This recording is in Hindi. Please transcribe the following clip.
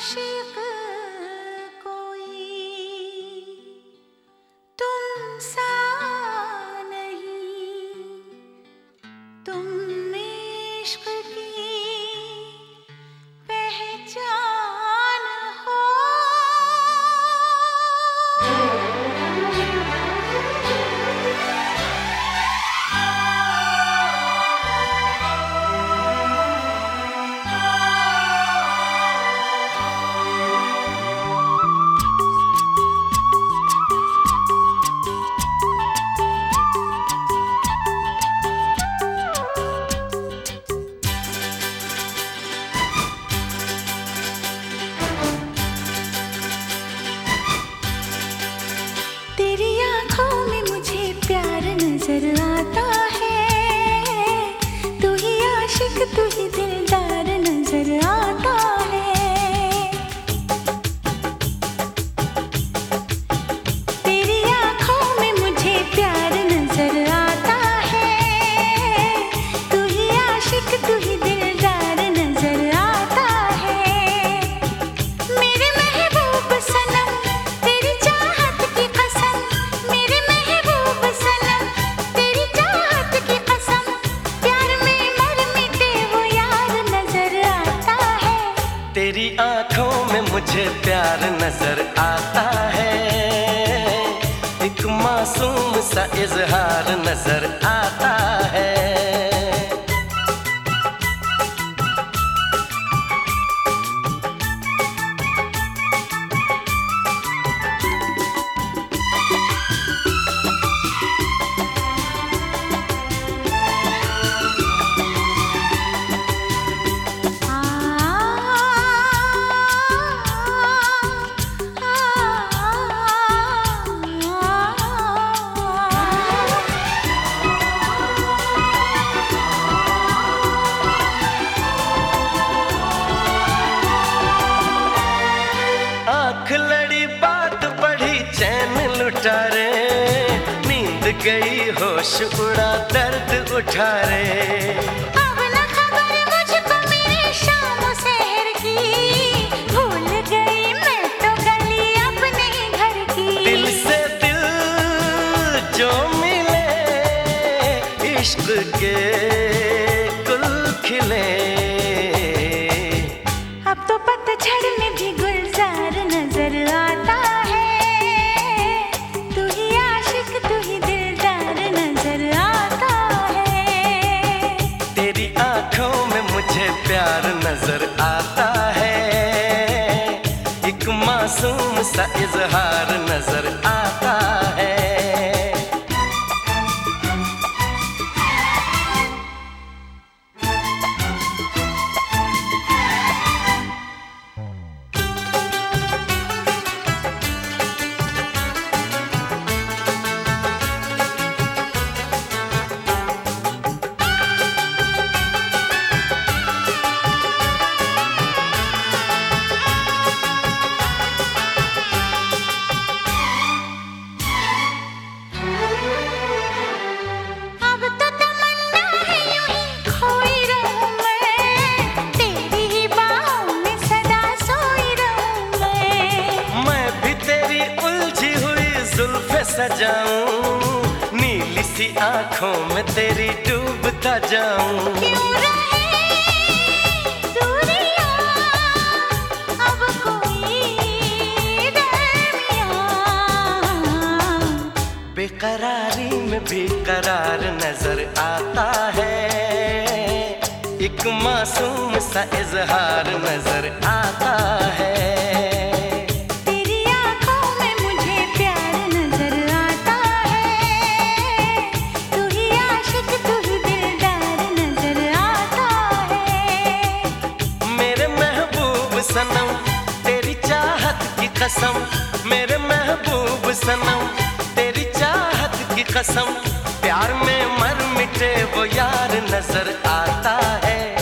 आशिक कोई। तुम सा नहीं तुम इश्क में मुझे प्यार नज़र आता है। एक मासूम सा इजहार नज़र आता है गई होश उड़ा दर्द उठा रे। अब न खबर मुझको मेरे शाम शहर की। भूल गई मैं तो गली अपने घर की। दिल से दिल जो मिले इश्क के गुल खिले। अब तो पतझड़ में मासूम सा इजहार नज़र आता सजाऊं नीली सी आँखों में तेरी डूबता जाऊँ। क्यों रहे दूरियाँ अब कोई दरमियाँ बेकरारी में भी करार नज़र आता है। एक मासूम सा इजहार नज़र आता है। कसम, मेरे महबूब सनम, तेरी चाहत की कसम, प्यार में मर मिटे वो यार नज़र आता है।